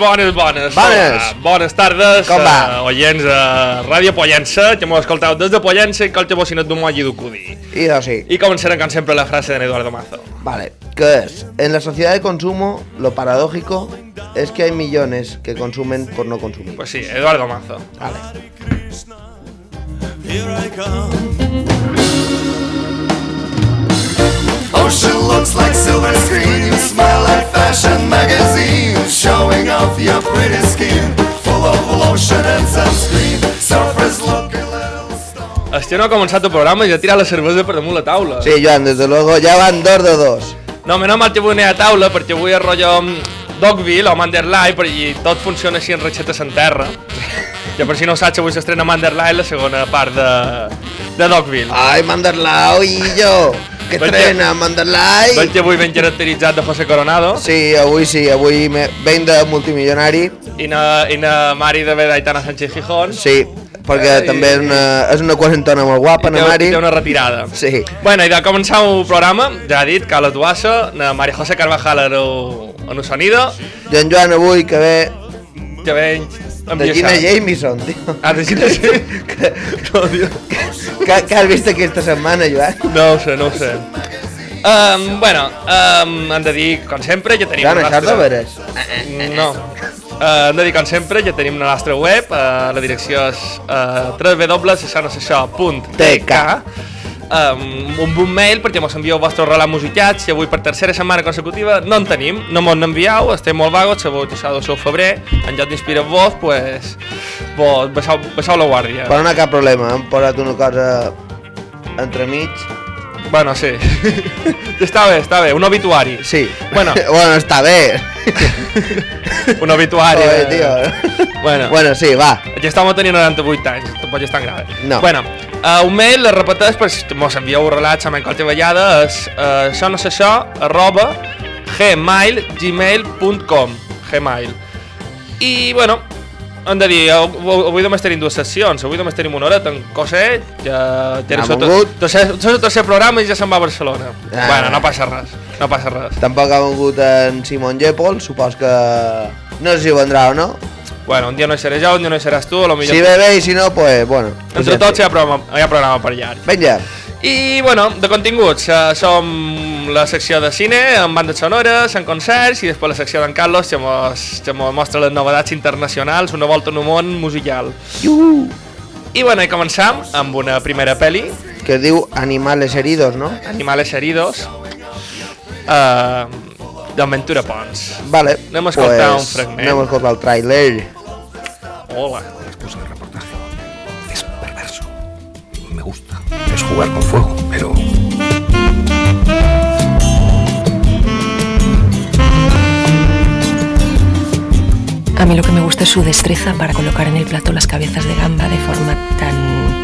Bones, bones, bones. Bones. Hola, bones tardes, Com va? eh, oients de Ràdio Pollença, que m'ho escoltau des de Pollença i que el teu bocinat d'un moll i d'ucudi. Y así. I començarem, com sempre, la frase de Eduardo Mazo. Vale. ¿Qué es? En la sociedad de consumo, lo paradójico es que hay millones que consumen por no consumir. Pues sí, Eduardo Mazo. Vale. Here I come. Ocean looks like silver screen. You smile like fashion magazines, showing off your pretty skin, full of lotion and sunscreen. Surfers look a little stoned. Este no ha començat el programa i ha tirat la cervesa per damunt la taula. Sí, Joan, desde luego ya van dos de dos. No, menys mal que avui no hi ha taula, perquè avui és rotllo mm, Dogville o Manderlai, i tot funciona així en reixetes en terra. Que per si no ho saps, avui s'estrena Manderlai, la segona part de, de Dogville. Ay, Manderlao y yo. Que trena, Manderlai. Veig que avui ben caracteritzat de José Coronado Sí, avui sí, avui me... venc de multimilionari. i na, i na Mari de d'Aitana Sánchez Gijón. Sí, perquè Ai. també és una, és una quarantona molt guapa, na Mari. té una retirada. Sí. Bueno, i de començar el programa, ja ha dit, Carles Duassa, na Maria José Carvajal en el, en el sonido, I en Joan avui que ve que ve de Gina Jameson, tio. Ah, de Gina Jameson. que, No, tio. que, que has vist aquesta setmana, Joan? No ho sé, no ho sé. Um, bueno, um, hem de dir, com sempre, ja tenim Joan, això nostra... veres. No. Uh, hem de dir, com sempre, ja tenim la nostra web, uh, la direcció és uh, www.tk um, un bon mail perquè mos envieu vostres relats musicats i avui per tercera setmana consecutiva no en tenim, no mos n'envieu, estem molt vagos, sabeu que això del seu febrer, en lloc d'inspirar vos, pues, vos baixeu, baixeu la guàrdia. Però no hi ha cap problema, hem posat una cosa entremig. Bueno, sí. està bé, està bé, un obituari. Sí. Bueno. bueno, està bé. Un obituari. Joder, de- tio. Bueno. Bueno, sí, va. Ja estamos tenint 98 anys, tampoc és tan grave. No. Bueno, uh, un mail, es repeteix, per si mos envieu relats a qualsevol vegada, és uh, això no sé això, arroba gmail, gmail.com gmail. I, bueno, hem de dir, av- av- avui només tenim dues sessions, avui només tenim una hora, en Coset, ja seu volgut. tercer, tercer programa i ja se'n va a Barcelona. Ah. Bueno, no passa res, no passa res. Tampoc ha vengut en Simon Jepol, supos que... No sé si vendrà o no. Bueno, un dia no hi seré jo, un dia no hi seràs tu, lo millor... Si ve bé i si no, pues, bueno. Entre tots hi ha programa, hi ha programa per llarg. Vinga. I, bueno, de continguts, uh, som la secció de cine, amb bandes sonores, en concerts, i després la secció d'en Carlos, que mos, que mos mostra les novetats internacionals, una volta en un món musical. Iu. I, bueno, i començam amb una primera pel·li, Que diu Animales Heridos, no? Animales Heridos, uh, d'Aventura Pons. Vale. Anem a escoltar un fragment. Anem a escoltar el tràiler. Hola. excusa del reportaje. Es perverso. Me gusta. Es jugar con fuego, pero... A mí lo que me gusta es su destreza para colocar en el plato las cabezas de gamba de forma tan...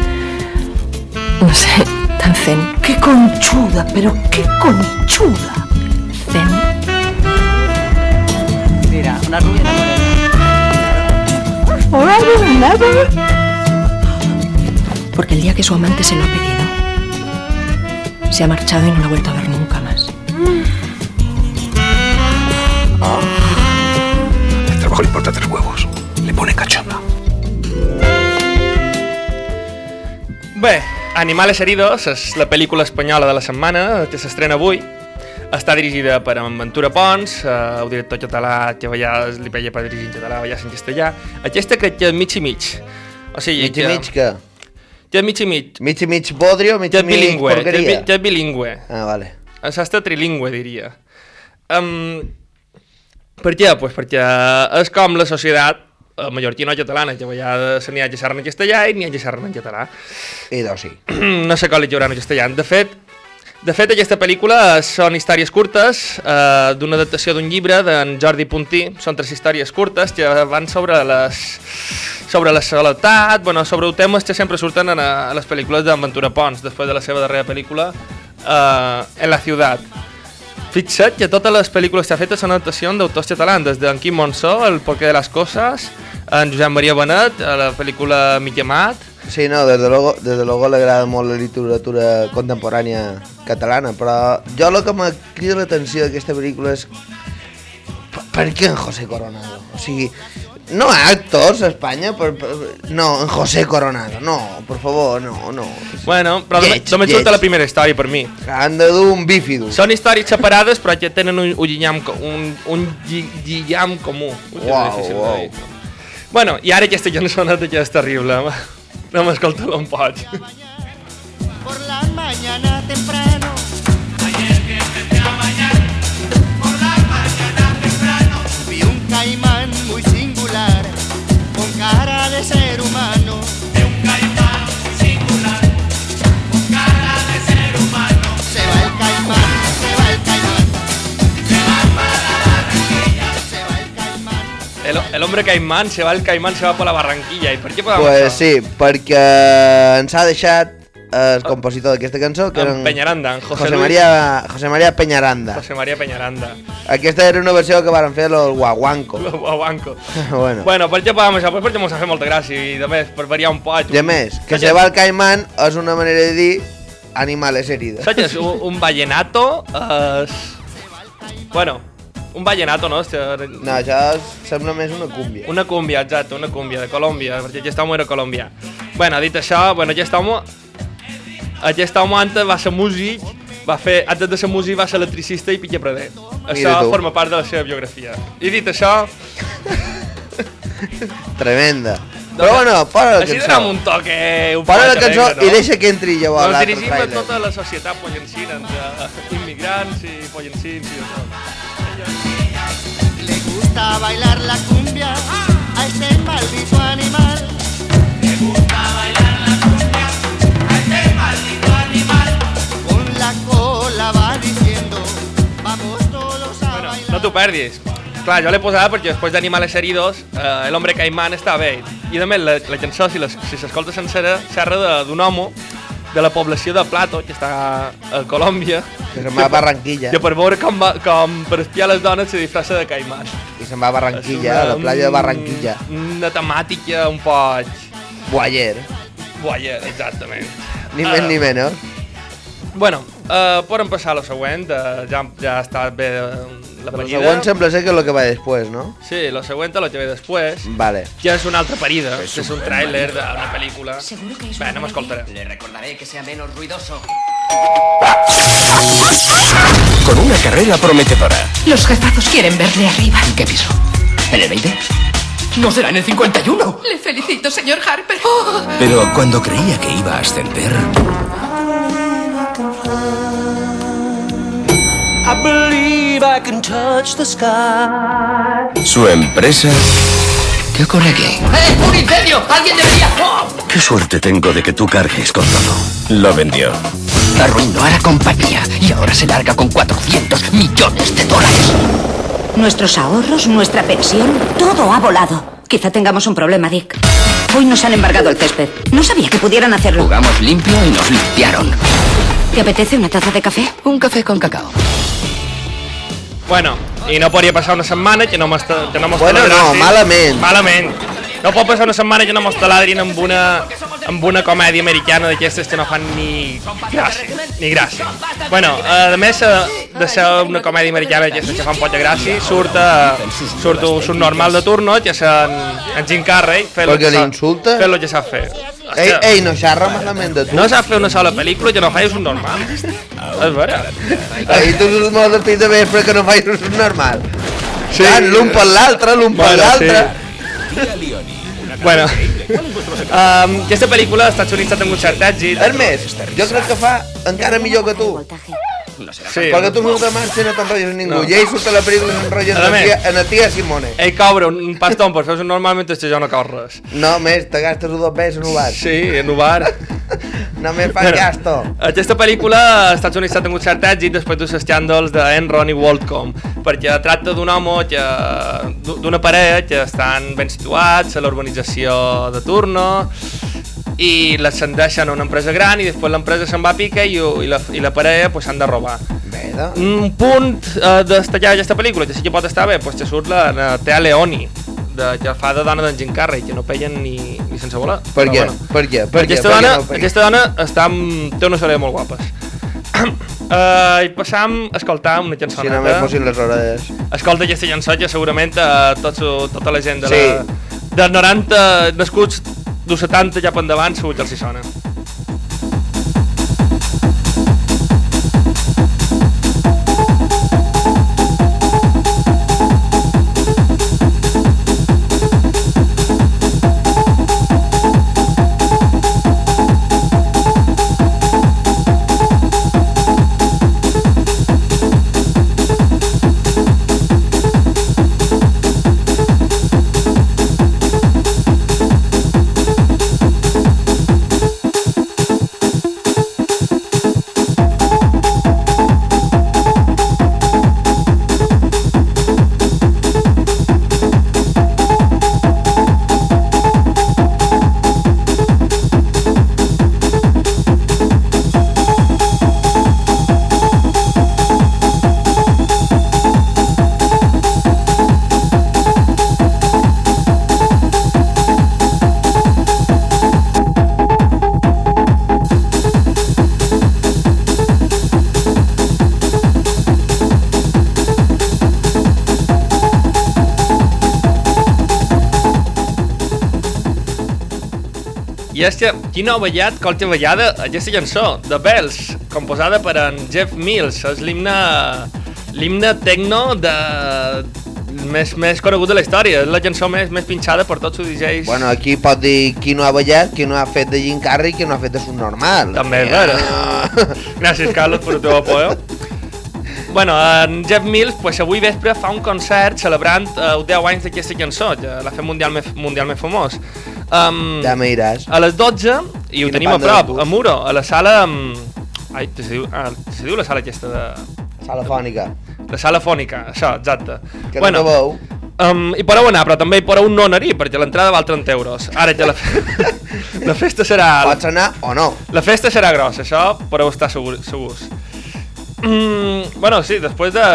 no sé, tan zen. ¡Qué conchuda! ¡Pero qué conchuda! Zen. Porque el día que su amante se lo ha pedido, se ha marchado y no la ha vuelto a ver nunca más. El trabajo le importa tres huevos. Le pone cachonda. Bé, Animales Heridos és la pel·lícula espanyola de la setmana que s'estrena avui. Està dirigida per en Ventura Pons, eh, el director català vegades li peia per dirigir en català, vegades en castellà. Aquesta crec que és mig i mig. O sigui, Mig i mig? Que és mig i mig. Mig i mig bodrio, mig i mig bilingüe, porqueria. que és bilingüe. Ah, vale. Això està trilingüe, diria. Um, per què? Pues perquè és com la societat eh, mallorquina o catalana, que a vegades n'hi ha que xerren en castellà i n'hi ha que xerren en català. I doncs sí. no sé com li lliuran en castellà. De fet, de fet, aquesta pel·lícula són històries curtes eh, d'una adaptació d'un llibre d'en Jordi Puntí. Són tres històries curtes que van sobre les sobre la soledat, bueno, sobre temes que sempre surten en, a, a les pel·lícules d'en Ventura Pons, després de la seva darrera pel·lícula, eh, En la ciutat. Fixa't que totes les pel·lícules que ha fet són adaptacions d'autors catalans, des d'en Quim Monsó, El porqué de les coses, en Josep Maria Benet, a la pel·lícula Mickey Mat, Sí, no, desde luego, desde luego le agrada molt la literatura contemporània catalana, però jo el que m'ha cridat l'atenció d'aquesta pel·lícula és... Per què en José Coronado? O sigui, no actors a Espanya, per, per, no, en José Coronado, no, per favor, no, no. Bueno, però Lleig, només, lleig. la primera història per mi. Han de dur un bífido. Són històries separades però que tenen un, un lligam, un, un lli- lligam comú. Uau, uau. dir. Bueno, i ara aquesta cançoneta que és terrible. No m'escolta-la un poc. por la Hombre caimán se va, el caimán se va per la Barranquilla. I per què podem Pues sí, perquè ens ha deixat el compositor d'aquesta cançó, que era En Peñaranda, en José, José Luis- María, José María Peñaranda. José María Peñaranda. Aquesta era una versió que varen fer los Guaguanco. Guaguanco. bueno. Bueno, per què podem això? Pues perquè mos ha fet molta gràcia i més, per variar un poc. I a més, que se va el caimán és una manera de dir animales heridos. Saps, un, un vallenato és... Bueno, un vallenato, no? No, això és, sembla més una cúmbia. Una cúmbia, exacte, una cúmbia de Colòmbia, perquè aquest home era colombià. Bueno, dit això, bueno, aquest home... Aquest home antes va ser músic, va fer, antes de ser músic va ser electricista i pitxaprader. Això tu. forma part de la seva biografia. I dit això, Tremenda. Però bueno, posa la així cançó. donem un toque un poc la cançó alegre, no? i deixa que entri llavors Ens l'altre dirigim a trailer. tota la societat pollencina, entre immigrants i pollencins i això. Le gusta bailar la cumbia a este maldito animal. Con la cola va diciendo, vamos todos a Bueno, bailar. no t'ho perdis. Clar, jo l'he posat perquè després d'Animales Heridos, eh, l'Hombre Caimán està bé. I a més, la, la cançó, si les- si s'escolta sencera, xerra de- d'un home de la població de Plato, que està a Colòmbia, Que se'n va a Barranquilla. que per veure com, va, com per espiar les dones se disfressa de caimán. Se'n va a Barranquilla, a la playa de Barranquilla. Una temàtica un poc... Guayer. Guaia, exactament. Ni més Ah, ni menys. Bueno, uh, podem passar a la següent, uh, ja, ja està bé eh, la Però el parida. següent sembla ser que és el que va després, no? Sí, la següent és la que ve després. Vale. Ja és una altra parida, que és un tràiler d'una pel·lícula. Seguro que és Bé, una no m'escoltaré. Le recordaré que sea menos ruidoso. Con una carrera prometedora. Los jefazos quieren verle arriba. ¿En qué piso? ¿En el 20? No será en el 51. Le felicito, señor Harper. ¡Oh! Pero cuando creía que iba a ascender, su empresa... ¿Qué ocurre aquí? ¡Eh! ¡Un incendio! ¡Alguien debería! ¡Oh! Qué suerte tengo de que tú cargues con todo. Lo vendió. Arruinó a la compañía y ahora se larga con 400 millones de dólares. Nuestros ahorros, nuestra pensión, todo ha volado. Quizá tengamos un problema, Dick. Hoy nos han embargado el césped. No sabía que pudieran hacerlo. Jugamos limpio y nos limpiaron. ¿Te apetece una taza de café? Un café con cacao. Bueno, i no podria passar una setmana que no que no Bueno, no, malament. Malament. No pot passar una setmana que no mos taladrin amb una, amb una comèdia americana d'aquestes que no fan ni gràcia, ni gràcia. Bueno, a més eh, de ser una comèdia americana d'aquestes que fan poca gràcia, surt, eh, surt un subnormal de turno, que és en, en Jim Carrey, fent Perquè l'insulta? Fent el que sap fer. Ei, ei, no xerra malament de tu. No sap fer una sola pel·lícula que no faci un normal. És vera. Ahir tu surts molt de pit de vespre que no facis un normal. Sí. L'un per l'altre, l'un per l'altre. Bueno, um, aquesta pel·lícula als Estats Units ha tingut cert èxit. Més, jo crec que fa encara millor que tu. Sí. Perquè tu surts de marxa i no t'enrotlles amb ningú. No. I ell surt a la pel·lícula i s'enrotlla A en, tia- en la tia Simone. Ell cobra un pastón per fer un normal mentre que jo no cobro res. No, més, te gastes un dos besos en un bar. Sí, en un bar. No me fa gasto. Aquesta pel·lícula als Estats Units ha tingut cert èxit després dels escàndols d'Enron i WorldCom, perquè tracta d'un home que, d'una parella que estan ben situats a l'urbanització de turno i l'ascendeixen a una empresa gran i després l'empresa se'n va a pica i, i, la, i la parella pues, s'han de robar. Doncs. Un punt eh, destacar d'aquesta pel·lícula, que sí que pot estar bé, pues, que surt la, la Tea Leoni, de, que fa de dona d'en Jim Carrey, que no pellen ni, ni sense volar. Per què? Bueno. Per què? Per aquesta Per què dona, no? Per què? aquesta dona està amb, té una sèrie molt guapes. Uh, I passam a escoltar una Si no me fossin les orelles. Escolta aquesta cançó que segurament uh, tots, tota la gent de, Sí. la, de 90 nascuts dels 70 ja per endavant segur que els hi sona. I és que, quina ballat, qualque ballada, aquesta cançó, de Bells, composada per en Jeff Mills, és l'himne l'himne tecno de més, més conegut de la història, és la cançó més, més pinxada per tots els DJs. Bueno, aquí pot dir qui no ha ballat, qui no ha fet de Jim Carrey, qui no ha fet de subnormal. També és vera. Gràcies, Carlos, per el teu apoyo. Bueno, en Jeff Mills pues, avui vespre fa un concert celebrant eh, els 10 anys d'aquesta cançó, que l'ha fet mundialment, mundialment famós. Um, Ja me diràs. a les 12, i ho Quina tenim a prop, a Muro, a la sala... um, Ai, se diu, ah, se diu la sala aquesta de... Sala fònica. La sala fònica, això, exacte. Que no te veu. Um, hi podeu anar, però també hi podeu no anar-hi, perquè l'entrada val 30 euros. Ara ja la, fe... la festa serà... Pots anar o no. La festa serà grossa, això podeu estar segur, segurs. Mm, bueno, sí, després de,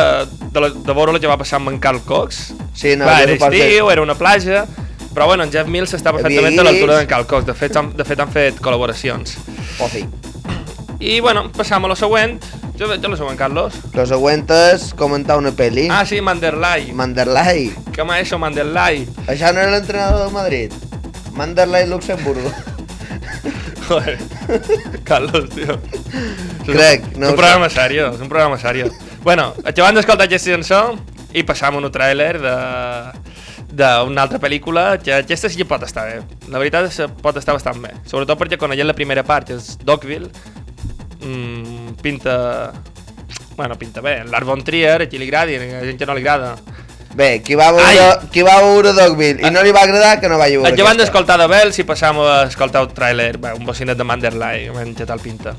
de, la, de veure el que va passar amb en Carl Cox, Sí, no, Clar, jo era estiu, era una platja, però bueno, en Jeff Mills està perfectament a l'altura d'en Carl Cox, de fet, han, de fet han fet col·laboracions. O sí. I bueno, passam a lo següent, jo veig lo següent, Carlos. Lo següent és comentar una pel·li. Ah, sí, Manderlay. Manderlay. ¿Qué más eso, Manderlay? Això no era l'entrenador de Madrid. Manderlay Luxemburgo. Joder, Carlos, tío. Crec, És no un programa serio, és un programa serio. Bueno, acabant d'escoltar aquesta cançó i passam un tràiler de d'una altra pel·lícula que aquesta sí que pot estar bé. La veritat és que pot estar bastant bé. Sobretot perquè ha la primera part, que és Dogville, mmm, pinta... Bueno, pinta bé. L'Art Von Trier, a qui li agradi, a gent que no li agrada. Bé, qui va veure, qui va veure Dogville i no li va agradar, que no vagi a veure Acabant aquesta. d'escoltar de Bell, si passam a escoltar el tràiler, un bocinet de Manderlay, què tal pinta.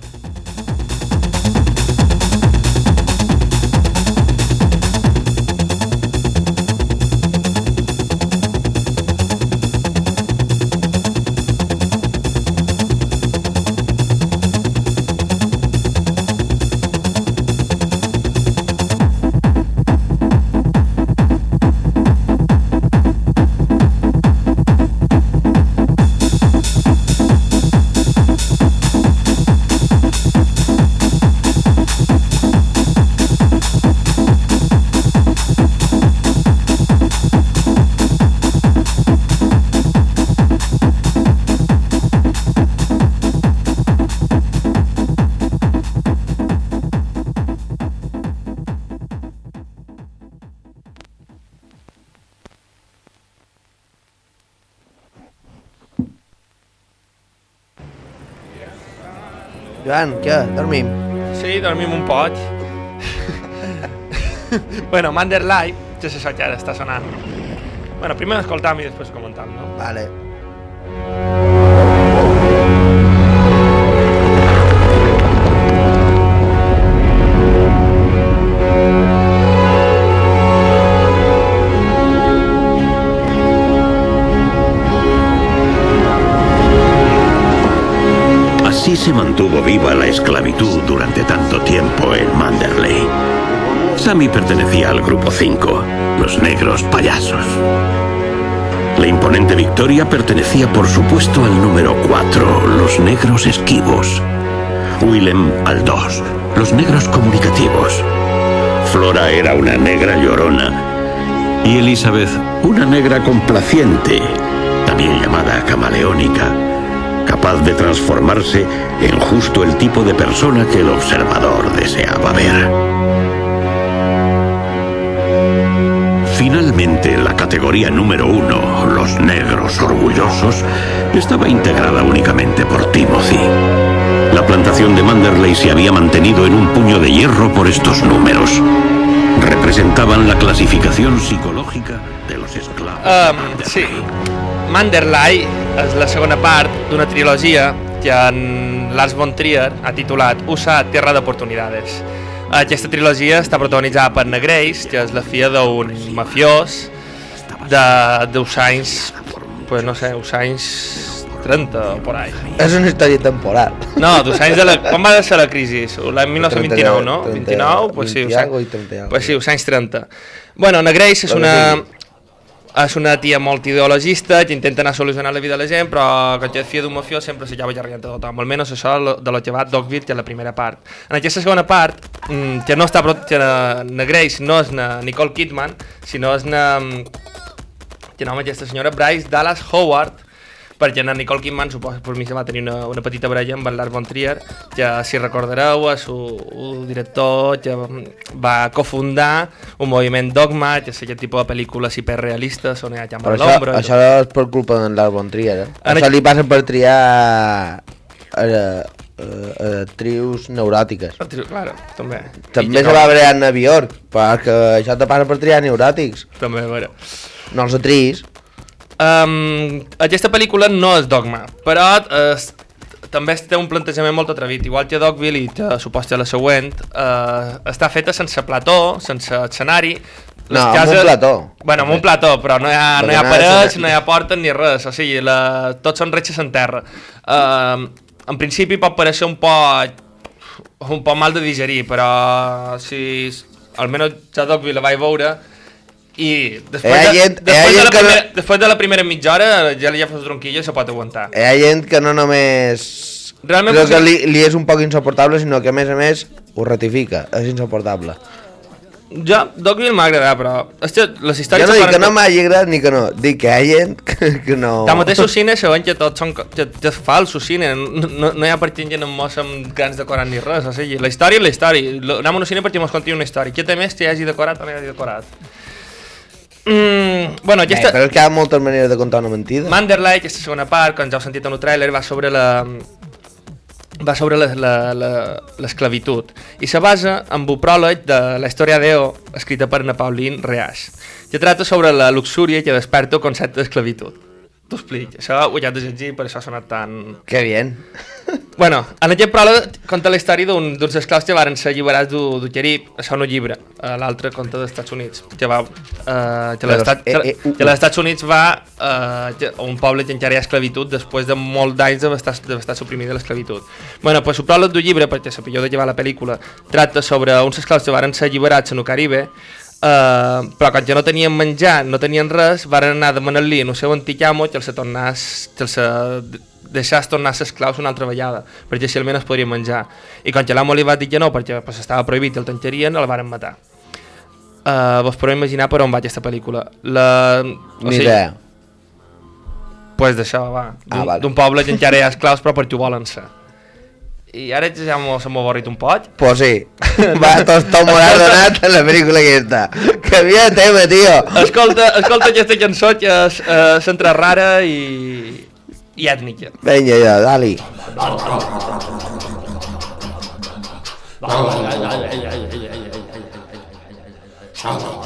Què? Dormim? Sí, dormim un poc. bueno, Manderlay, que és això que ara està sonant. Bueno, primer escoltam i després comentam, no? Vale. Se mantuvo viva la esclavitud durante tanto tiempo en Manderley. Sammy pertenecía al grupo 5, los negros payasos. La imponente Victoria pertenecía por supuesto al número 4, los negros esquivos. Willem al 2, los negros comunicativos. Flora era una negra llorona y Elizabeth una negra complaciente, también llamada camaleónica, de transformarse en justo el tipo de persona que el observador deseaba ver. Finalmente, la categoría número uno, los negros orgullosos, estaba integrada únicamente por Timothy. La plantación de Manderley se había mantenido en un puño de hierro por estos números. Representaban la clasificación psicológica de los esclavos. Um, sí, Manderley és la segona part d'una trilogia que en Lars von Trier ha titulat USA, Terra d'Oportunidades. Aquesta trilogia està protagonitzada per Negreis, que és la filla d'un mafiós de, d'uns anys, pues no sé, uns anys 30 o por ahí. És una història temporal. No, dos anys de la... Quan va ser la crisi? L'any 1929, no? 30, 29? Pues sí, 20 us algo i 30 algo. Pues sí, els anys 30. Bueno, Grace és una... És una tia molt ideologista que intenta anar solucionar la vida de la gent, però que és filla d'un mafiós sempre se llava llargant de tothom. Almenys això de lo que va Dogville, que és la primera part. En aquesta segona part, mm, que no està... Que na, Grace no és na Nicole Kidman, sinó és na... Que nom aquesta senyora? Bryce Dallas Howard, perquè en Nicole Kidman suposo per mi se va tenir una, una petita baralla amb en Lars von Trier que si recordareu és un, un director que va cofundar un moviment Dogma que és aquest tipus de pel·lícules hiperrealistes on hi ha Però càmera a això, l'ombra això és per culpa d'en Lars von Trier, eh? Ara- Això li passa per triar eh, eh, actrius neuròtiques. claro, també També I se que va no- veure Nova York, perquè això te passa per triar neuròtics. també, a veure No els atris. Um, aquesta pel·lícula no és dogma, però es, també té un plantejament molt atrevit, igual que Dogville i que suposa la següent, uh, està feta sense plató, sense escenari, No, amb un plató. Bueno, amb un plató, però no hi ha, no hi ha parets, no hi ha portes ni res, o sigui, la, tots són retxes en terra. Uh, en principi pot parecer un poc un poc mal de digerir, però si almenys ja Dogville la vaig veure i després, Hi de, gent- després, de, la que no- primera, després de la primera mitja hora ja li ha fet tronquilla i se pot aguantar. Hi ha gent que no només... Realment Crec que li, li és un poc insuportable, sinó que a més a més ho ratifica. És insuportable. Jo, Dogville m'ha agradat, però que les Jo històries... no se dic que no tot- m'hagi agradat ni que no. Dic que hi ha gent que, que no... Tanmateix al cine sabem que tots són que, que és fals, al cine, no, no, no hi ha per gent no mos amb grans decorats ni res, o sigui, la història és la història, anem al cine perquè mos conti una història, què té més que hi hagi decorat o no hi hagi decorat? Mm, bueno, aquesta... però és que hi ha moltes maneres de contar una mentida. Manderley, aquesta segona part, com ja heu sentit en el tràiler, va sobre la va sobre la- la- la- l'esclavitud i se basa en un pròleg de la història d'Eo escrita per Napoleon Reaix que tracta sobre la luxúria que desperta el concepte d'esclavitud t'ho explico, això ho he de llegir per això ha sonat tan... Que bien. Bueno, en aquest pròleg conta la història d'un- d'uns esclaus que varen ser alliberats du, du Carib, això no llibre, eh, l'altre conta dels Estats Units, que va... Eh, que, De los l'Estat, E- E- U- que l'Estats Units va eh, a un poble que encara hi ha esclavitud després de molts d'anys d'haver estat, d'haver estat suprimida l'esclavitud. Bueno, pues el pròleg del llibre, perquè sapigueu de va la pel·lícula, tracta sobre uns esclaus que varen ser alliberats en el Caribe, Uh, però quan ja no tenien menjar, no tenien res, van anar a demanar-li el seu antic amo que els tornàs, que els deixàs tornar a ser esclaus una altra vegada, perquè així almenys podrien menjar. I quan l'amo li va dir que no, perquè pues, estava prohibit i el tancarien, el varen matar. Uh, vos podeu imaginar per on va aquesta pel·lícula. La, Ni idea. Pues d'això, va. D'un Ah, vale. poble que encara hi ha esclaus, però perquè ho volen ser i ara ja se m'ho avorrit un poc. Pues sí, va, tot tothom m'ho ha donat a la pel·lícula aquesta. Canvia de tema, tio. Escolta, escolta aquesta cançó que és uh, centra rara i, i ètnica. Vinga, ja, dali. Dale, ja, dale.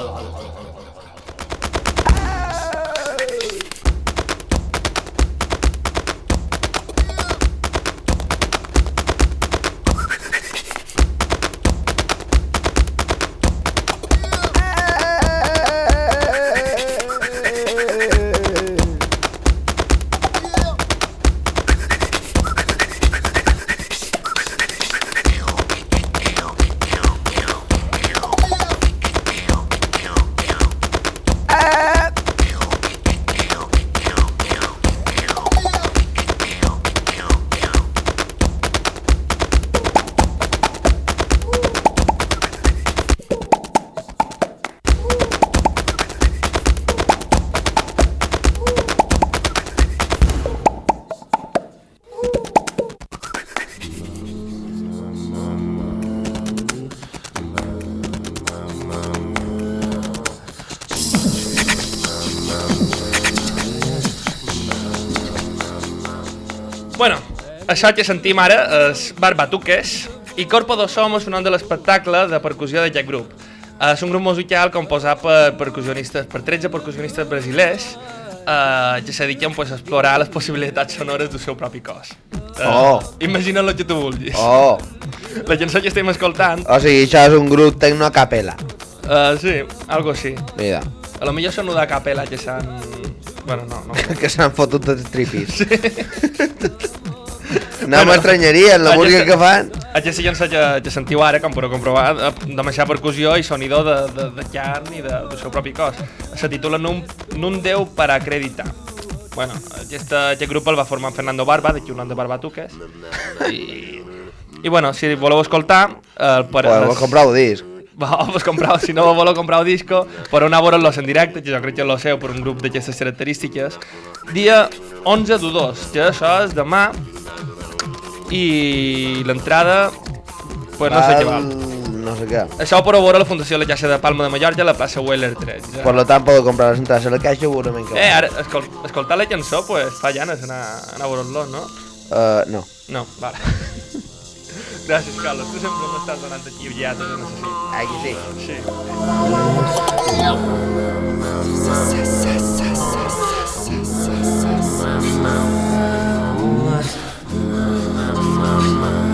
Això que sentim ara és Barbatuques i Corpo do Som és un nom de l'espectacle de percussió d'aquest grup. És un grup musical composat per percussionistes, per 13 percussionistes brasilers eh, que se dediquen pues, a explorar les possibilitats sonores del seu propi cos. Eh, Oh. Imagina't el que tu vulguis. Oh, La cançó que estem escoltant, o sigui, això és un grup tecno a capella. uh, sí, algo així. Mira, A lo millor són una de capella que s'han... Bueno, no, no. que s'han fotut els tripis. Sí. No m'estranyaria, la música que fan. Aquesta cançó que, que sentiu ara, com podeu comprovar, eh, de deixar percussió i sonidor de, de, de carn i de, del seu propi cos. Se titula Nun, Nun Déu per acreditar. Bueno, aquesta, aquest grup el va formar Fernando Barba, d'aquí un nom de Barbatuques. I, I bueno, si voleu escoltar... Eh, per, Podeu comprar un disc. Va, pues comprau, si no voleu comprar un disco, per anar a veure-los en directe, que jo crec que lo seu per un grup d'aquestes característiques, dia 11 de 2, que això és demà, i l'entrada, pues no sé què val. No sé què. Això ho podeu veure a la Fundació La Caixa de Palma de Mallorca, a la plaça Weller 13. Per lo tant, puedo comprar les entrades a la caixa segurament que Eh, ara, escol escoltar la cançó, pues, fa ganes anar, anar a veure-los, no? Uh, no. No, vale. Gràcies, Carlos. Tu sempre m'estàs donant aquí ulletes, no sé si... Aquí sí. Sí. Bueno, I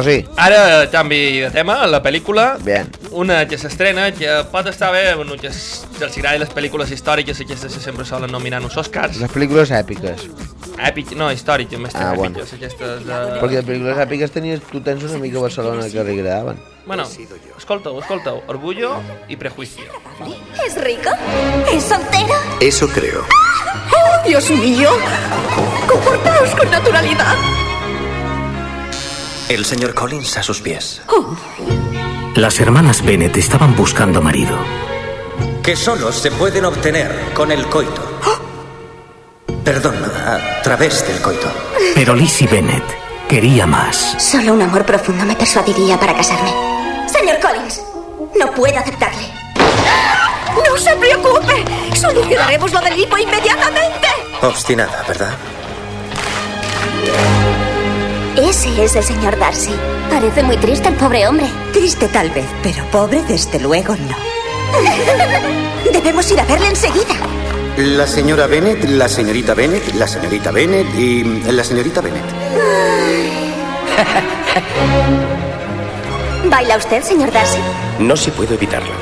sí. ara canvi de tema, la pel·lícula. Bien. Una que s'estrena, que pot estar bé, bueno, que, els agradi les pel·lícules històriques, aquestes que sempre solen nominar uns Oscars. Les pel·lícules èpiques. Èpic, no, històriques, més Ah, ah, bueno. èpiques, aquestes de... Perquè les pel·lícules èpiques tenies, tu tens una mica a Barcelona que li agradaven. Bueno, escolteu, escolteu, Orgullo i Prejuicio. ¿Es rica? ¿Es soltera? Eso creo. ¡Oh, Dios mío! Comportaos con naturalidad. El señor Collins a sus pies. Las hermanas Bennett estaban buscando marido. que solo se pueden obtener con el coito. Perdón, a través del coito. Pero Lizzie Bennett quería más. Solo un amor profundo me persuadiría para casarme. Señor Collins, no puedo aceptarle. ¡No se preocupe! Solucionaremos lo del hipo inmediatamente. Obstinada, ¿verdad? Ese es el señor Darcy. Parece muy triste el pobre hombre. Triste tal vez, pero pobre desde luego no. Debemos ir a verle enseguida. La señora Bennett, la señorita Bennett, la señorita Bennett y la señorita Bennett. ¿Baila usted, señor Darcy? No si puedo evitarlo.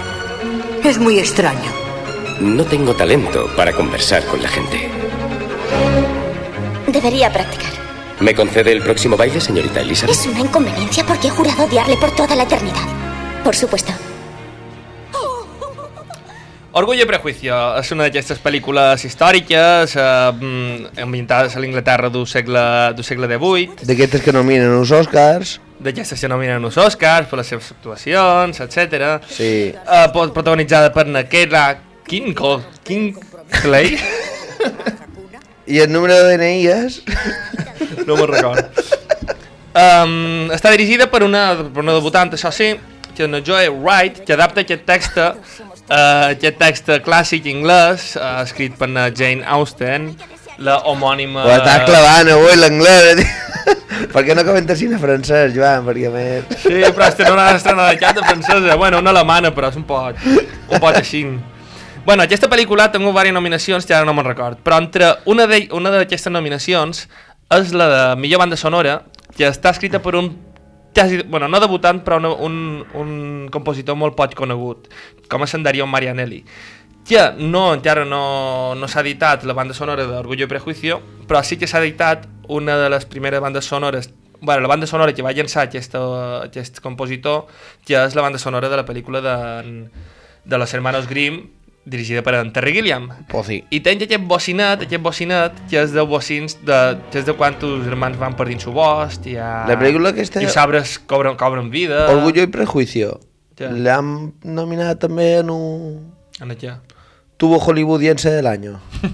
Es muy extraño. No tengo talento para conversar con la gente. Debería practicar. ¿Me concede el próximo baile, señorita Elizabeth? Es una inconveniencia porque he jurado odiarle por toda la eternidad. Por supuesto. Orgullo i Prejuicio és una d'aquestes pel·lícules històriques eh, mm, ambientades a l'Inglaterra del segle, del segle XVIII, D'aquestes que nominen uns Oscars. d'aquestes que nominen els Oscars per les seves actuacions, etc. Sí. Eh, protagonitzada per Nakela King, Kingsley. I el número de DNI és... no me'n record. Um, està dirigida per una, per una debutant, això sí, que és Joy Wright, que adapta aquest text, uh, aquest text clàssic anglès, uh, escrit per Jane Austen, la homònima... Ho estàs clavant avui l'anglès. per què no comentessin a francès, Joan? Perquè a més... Sí, però este no una estrena de de francesa, bueno, una alemana, però és un poc, un poc així. Bueno, aquesta pel·lícula té diverses nominacions, ara no me'n record, però entre una d'aquestes nominacions és la de millor banda sonora, que està escrita per un quasi, bueno, no debutant, però una, un, un compositor molt poc conegut, com és en Dario Marianelli, que no, encara no, no s'ha editat la banda sonora d'Orgullo i Prejuicio, però sí que s'ha editat una de les primeres bandes sonores bueno, la banda sonora que va llançar aquest, aquest compositor, que és la banda sonora de la pel·lícula de, de los hermanos Grimm, dirigida per en Terry Gilliam. Pues sí. I tens aquest bocinet, aquest bocinet, que és de bocins de, que és de quan tus germans van perdint su bosc, i, a, La pel·lícula aquesta- i els arbres cobren, cobren vida. Orgullo y Prejuicio. Ja. Le han nominado también en un... En què? Tuvo hollywoodiense del año.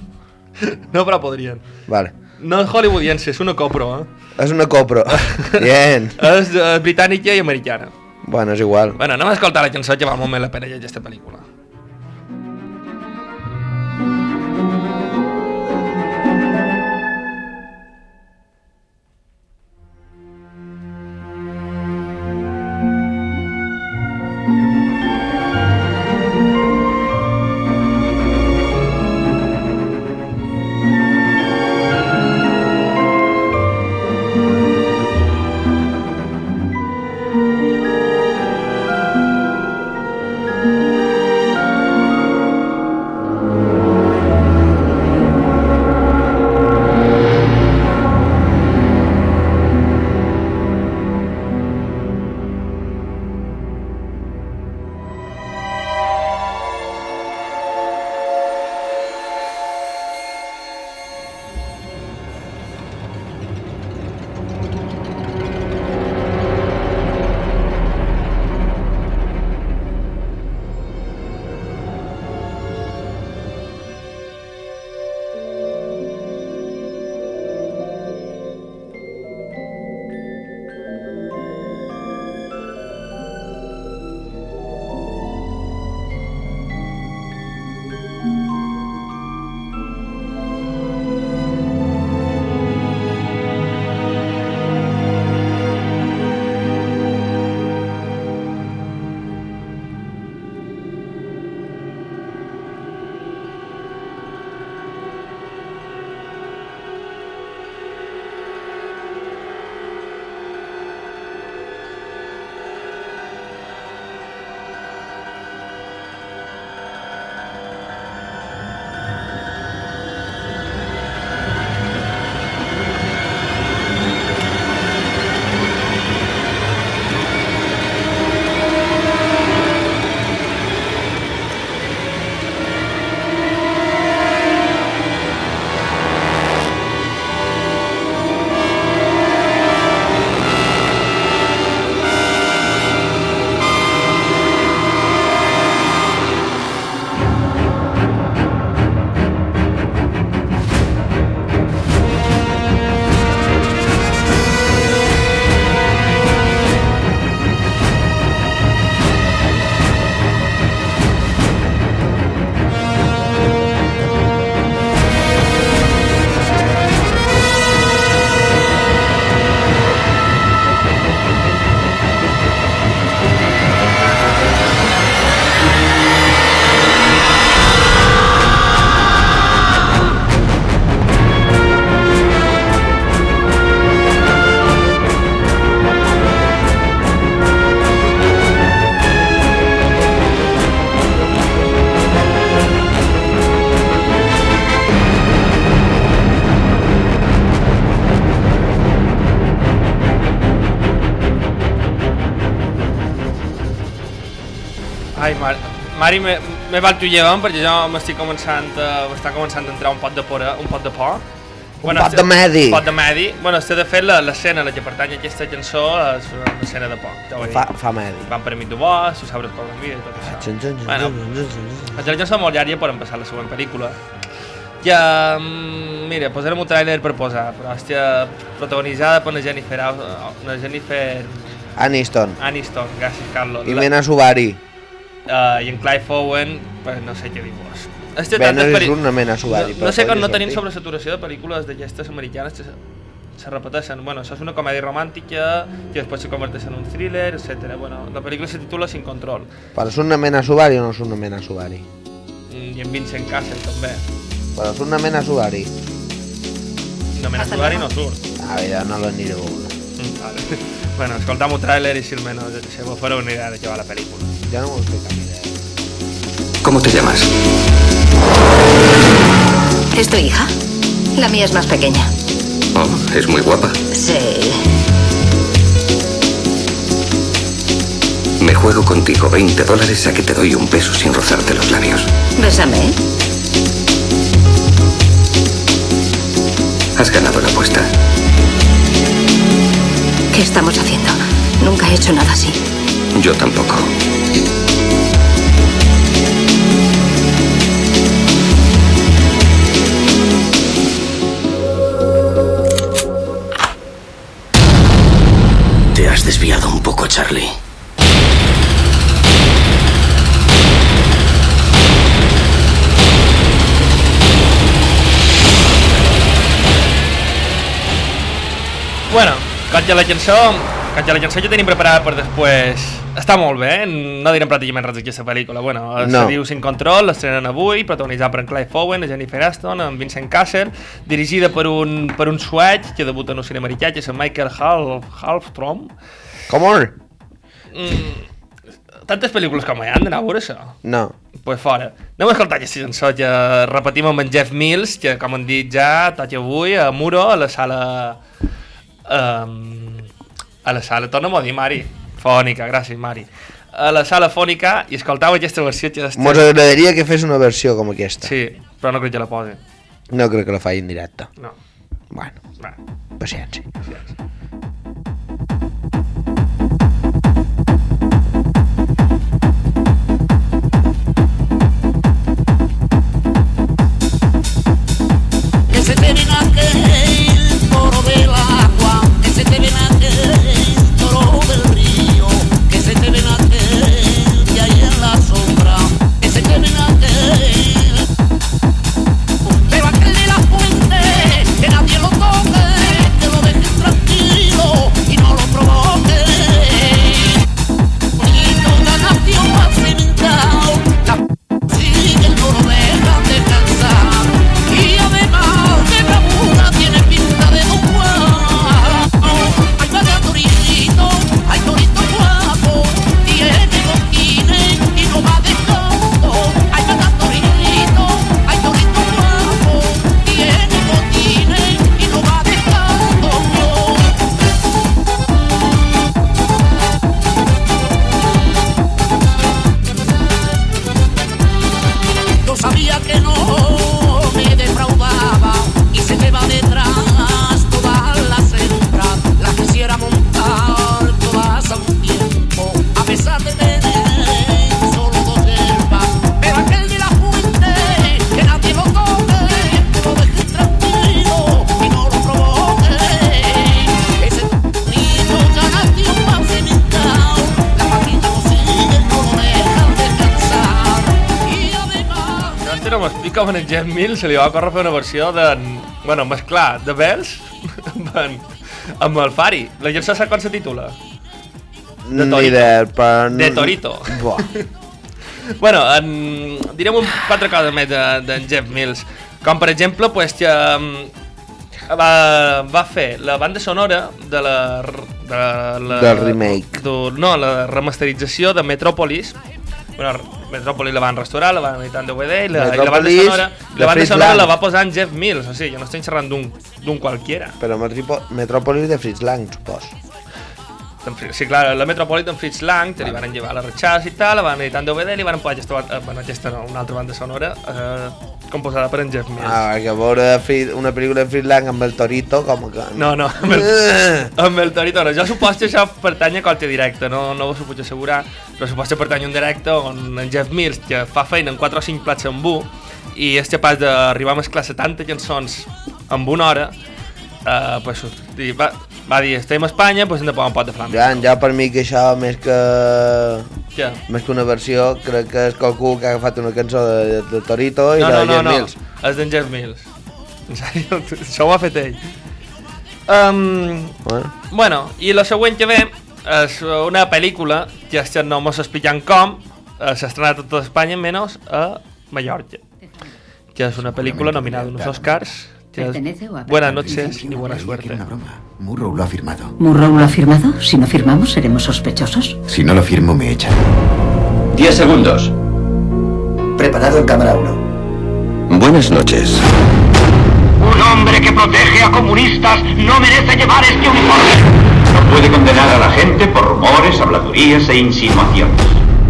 No, però podrien. Vale. No és hollywoodiense, és una copro, eh? Es una copro. Bien. és eh, britànica i americana. Bueno, és igual. Bueno, anem a escoltar la cançó que val molt més la pena llegir aquesta pel·lícula. Mari, me, me va el tu llevant perquè jo m'estic començant a, m'està començant a entrar un pot de por, eh, un pot de por. Un pot de medi. Un pot de medi. Bueno, este, de fet, la- l'escena a la que pertany aquesta cançó és una escena de por. Ja Fa, fa medi. Van per mi tu bosc, tu sabres com vida i tot això. Xun, xun, xun, Bueno, xun. la cançó molt llarga per empezar la següent pel·lícula. Ja, mira, posarem un tràiler per posar, però hòstia, protagonitzada per una Jennifer, una Jennifer Aniston. Aniston, gràcies, Carlos. I Mena Subari. Uh, i en Clive Owen, pues no sé què dir-vos. Este Bé, no de és pel·li- una mena Subari, No, no sé com no tenim sobresaturació de pel·lícules d'aquestes americanes que se, se repeteixen. Bueno, això és una comèdia romàntica que després se converteix en un thriller, etc. Bueno, la pel·lícula se titula Sin control. Però és una mena Subari o no és una mena Subari? Mm, I en Vincent Cassel també. Però és una mena Subari. No me n'ajudaré no surt. A veure, no l'aniré a veure. Mm, Vale. Bueno, escoltam un tràiler i si almenys se me farà una idea de què va la pel·lícula. Ja no cap idea. ¿Cómo te llamas? ¿Es tu hija? La mía es más pequeña. Oh, es muy guapa. Sí. Me juego contigo 20 dólares a que te doy un beso sin rozarte los labios. Bésame. Has ganado la apuesta. ¿Qué estamos haciendo? Nunca he hecho nada así. Yo tampoco. Te has desviado un poco, Charlie. Bueno, cotxe la cançó, cotxe la cançó ja tenim preparada per després. Està molt bé, eh? no direm pràcticament res d'aquesta pel·lícula. Bueno, no. No. se diu Sin Control, l'estrenen avui, protagonitzada per en Clive Owen, en Jennifer Aston, en Vincent Cassel, dirigida per un, per un suec que debuta en un cinema americà, que és en Michael Hal, Halfstrom. Com on? Mm, tantes pel·lícules com hi han d'anar a veure això. No. Pues fora. Anem a escoltar aquesta cançó que repetim amb en Jeff Mills, que com han dit ja, toca avui a Muro, a la sala... Um, a la sala, torna-m'ho a dir, Mari. Fònica, gràcies, Mari. A la sala fònica i escoltau aquesta versió que... està- Mos agradaria que fes una versió com aquesta. Sí, però no crec que la posi. No crec que la faci en directe. No. Bueno, Va. paciència. que Jeff Mills se li va córrer fer una versió de... Bueno, mesclar de Bells amb, en- amb el Fari. La cançó sap com se titula? De Ni Torito. de... Per... De Torito. Buah. Bueno, en, direm un, quatre coses més d'en de, Jeff Mills. Com per exemple, pues, que mm, va, va fer la banda sonora de la... De la Del remake. De, no, la remasterització de Metropolis. Bueno, Metropolis la van restaurar, la van editar en DVD i la, i la banda sonora, la banda sonora la va posar en Jeff Mills, o sigui, jo no estic xerrant d'un qualquiera. Però Metròpolis de Fritz Lang, supos. Sí, clar, la Metropolitan Fritz Lang, que li van llevar les ratxades i tal, la van editar en DVD i li van eh, bueno, aquesta no, una altra banda sonora eh, composada per en Jeff Mills. Ah, perquè veure Fritz- una pel·lícula de Fritz Lang amb el Torito, com que... No, no, amb el, amb el Torito no. Jo suposo que això pertany a qualque directe, no, no ho puc assegurar, però suposo que pertany a un directe on en Jeff Mills, que fa feina en 4 o 5 plats en bu, i és capaç d'arribar a mesclar 70 cançons en una hora, eh, pues, i va, va dir, estem a Espanya, pues hem de posar un pot de flamenco. Ja, ja per mi que això, més que... Què? Més que una versió, crec que és qualcú que ha agafat una cançó de, de Torito i no, de no, no, no, Mills. és d'en Jeff Mills. En sèrio, això ho ha fet ell. Um, Bueno. bueno, i la següent que ve és una pel·lícula que este no mos expliquen com, eh, s'ha estrenat a tota Espanya menys a Mallorca, que és una pel·lícula nominada a unos Oscars. Pertenece o a- Buenas noches y buena suerte. Murrow lo ha firmado. ¿Murrow lo ha firmado? Si no firmamos, seremos sospechosos. Si no lo firmo, me echan. Diez segundos. Preparado en cámara 1. Buenas noches. Un hombre que protege a comunistas no merece llevar este uniforme. No puede condenar a la gente por rumores, habladurías e insinuaciones.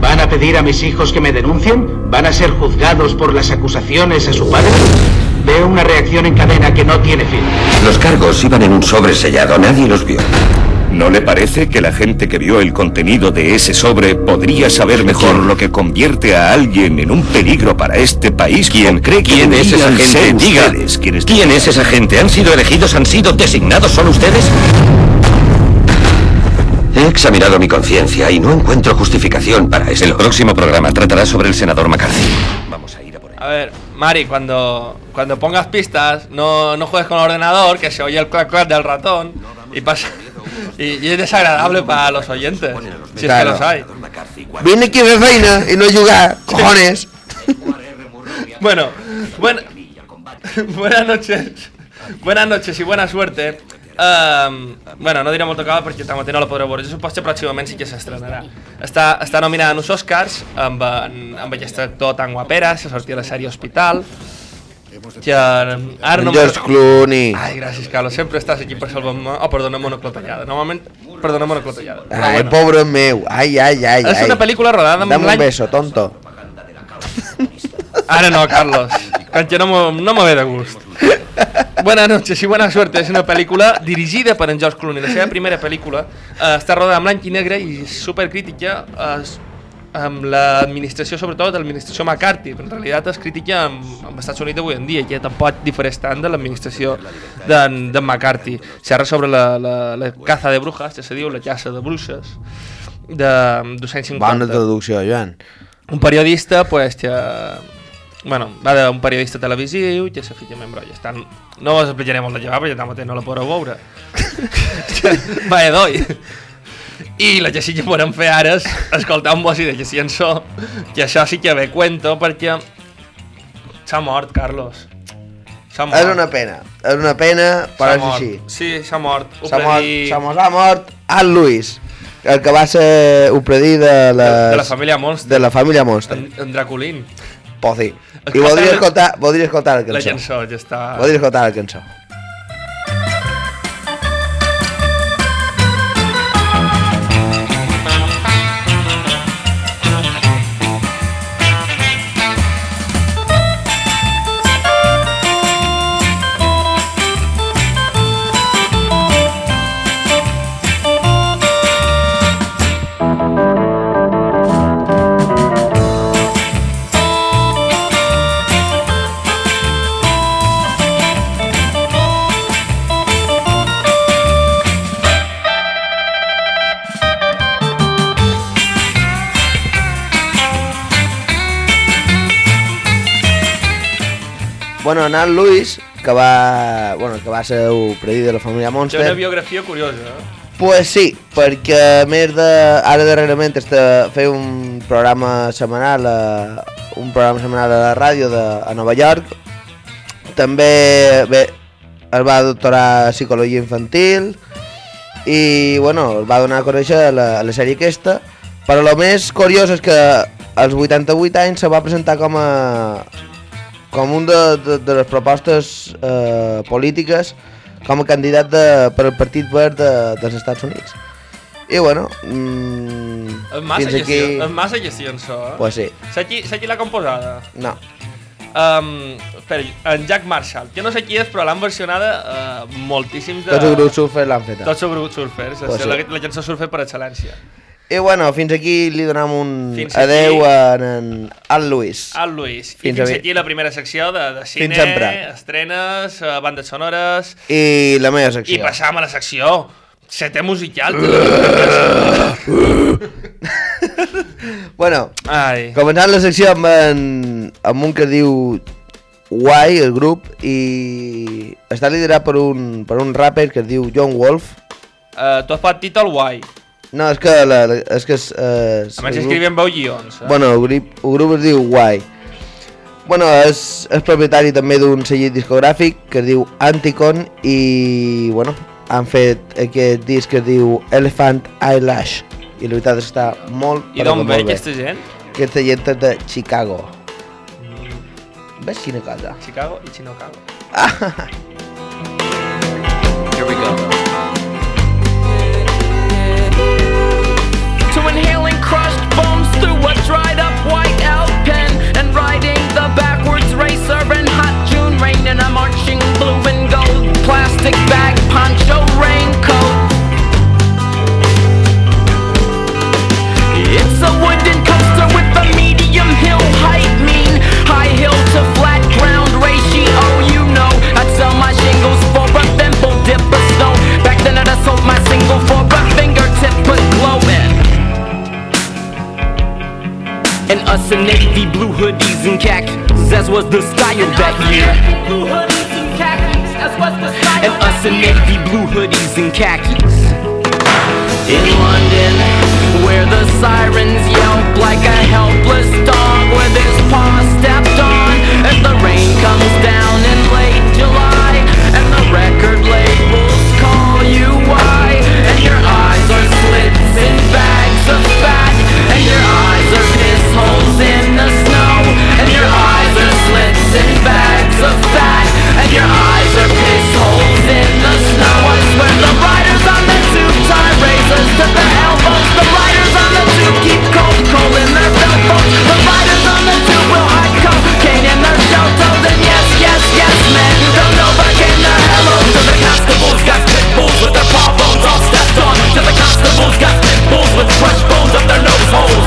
¿Van a pedir a mis hijos que me denuncien? ¿Van a ser juzgados por las acusaciones a su padre? Veo una reacción en cadena que no tiene fin. Los cargos iban en un sobre sellado, nadie los vio. ¿No le parece que la gente que vio el contenido de ese sobre podría saber mejor lo que convierte a alguien en un peligro para este país? ¿Quién cree que ¿Quién es esa gente? ser Diga. ustedes quienes- ¿Quién es esa gente? ¿Han sido elegidos? ¿Han sido designados? ¿Son ustedes? He examinado mi conciencia y no encuentro justificación para esto. El próximo programa tratará sobre el senador McCarthy. A ver, Mari, cuando, cuando pongas pistas, no, no juegues con el ordenador, que se oye el clac clac del ratón y pasa. Y, y es desagradable para los oyentes. Si es que Claro. los hay. Vine aquí a fer feina i no jugar, cojones. Bueno, buena- buenas noches. Buenas noches y buena suerte. Um, bueno, no diré molta cosa perquè tanmateix no la podreu veure. Jo suposo que pròximament sí que s'estrenarà. Està, està nominada en uns Oscars amb, en, amb aquest actor tan guapera, se sortia a la sèrie Hospital. Que ara no George Clooney. Ai, gràcies, Carlos. Sempre estàs aquí per salvar-me. Oh, perdona'm una clotellada. Normalment, perdona'm una clotellada. Ai, bueno. pobre meu. Ai, ai, ai, ai. És una pel·lícula rodada amb Dame un l'any- beso, tonto. Ahora no, Carlos. Que no, no me ve de gust. Buenas noches y buena suerte. És una pel·lícula dirigida per en George Clooney. La seva primera pel·lícula eh, està rodada en blanc i negre i supercrítica eh, amb l'administració, sobretot l'administració McCarthy. Però en realitat és crítica amb, amb Estats Units d'avui en dia, que tampoc difereix tant de l'administració d'en de McCarthy. Xerra sobre la, la, la caza de brujas, que se diu la caça de bruixes, de, dels anys 50 Bona traducció, Joan. un periodista pues, que, bueno, va d'un periodista televisiu que se fica en embrolles. Estan... No us explicaré molt la llevada perquè tanmateix no la podreu veure. va, doi. I la que sí que podem fer ara és escoltar un bossi de que cançó, que això sí que ve cuento perquè s'ha mort, Carlos. S'ha mort. És una pena. És una pena, però S'ha és així. Sí, s'ha mort. S'ha mort, s'ha mort, s'ha mort Al Lewis, el que va ser ho predí de, les, de la família Monster. De la família Monster. En, en Draculín. Sí. I voldria escoltar, voldria escoltar la La cançó. cançó ja està... Voldria escoltar la cançó. Bueno, Nat Lewis, que va, bueno, que va ser el predí de la família Té una Monster, biografia curiosa. eh? pues sí, perquè a més de... Ara darrerament està fer un programa setmanal, a, un programa setmanal a la ràdio de, a Nova York. També bé, es va doctorar a Psicologia Infantil i, bueno, es va donar a conèixer la, la sèrie aquesta. Però el més curiós és que als 88 anys se va presentar com a com un de, de, de les propostes eh, polítiques com a candidat de, per al Partit Verd de, dels Estats Units. I bueno, mm, És massa, fins aquí... és massa sí, això, eh? Pues sí. Sé qui, qui l'ha composada. No. Um, espera, en Jack Marshall, que no sé qui és, però l'han versionada uh, moltíssims de... Tots els grups surfers l'han feta. Tots els grups surfers, Pues pues sí. la, la cançó surfer per excel·lència. I bueno, fins aquí li donem un Fins adeu aquí. a en, en Luis. Al Luis. I Fins fins, avi- aquí la primera secció de, de cine, Fins sempre. estrenes, uh, bandes sonores... I la meva I secció. passam a la secció setè musical. Bueno, Ai. començant la secció amb, en, amb un que diu Why, el grup, i està liderat per un, per un rapper que es diu John Wolf. Uh, tu has posat títol guai. No, és que, la, la, és que és... Eh, A més, escrivien veu guions. Eh? Bueno, el grup, el grup es diu Why. Bueno, és, és propietari també d'un cellit discogràfic que es diu Anticon i, bueno, han fet aquest disc que es diu Elephant Eyelash i la veritat és que està molt, I però d'on ve molt aquesta gent? Aquesta gent és de Chicago. Ves quina cosa? Chicago i Chinocago. Here we go. Dried up white pen and riding the backwards racer in hot June rain in a marching blue and gold plastic bag poncho raincoat. Us in navy blue hoodies and khakis, as was the style that year. And us in navy blue hoodies and khakis. In London, where the sirens yelp like a helpless dog with his paw stepped on, as the rain comes down in bags of fat, and your eyes are piss holes in the snow. I swear the riders on the tube tie razors to the elbows. The riders on the tube keep cold, cold in their belt phones. The riders on the tube will hide cocaine in their shell oh, toes. And yes, yes, yes, you don't know but came to hello to the constables. Got pit bulls with their paw bones all stepped on. To the constables got pit bulls with crushed bones up their nose holes.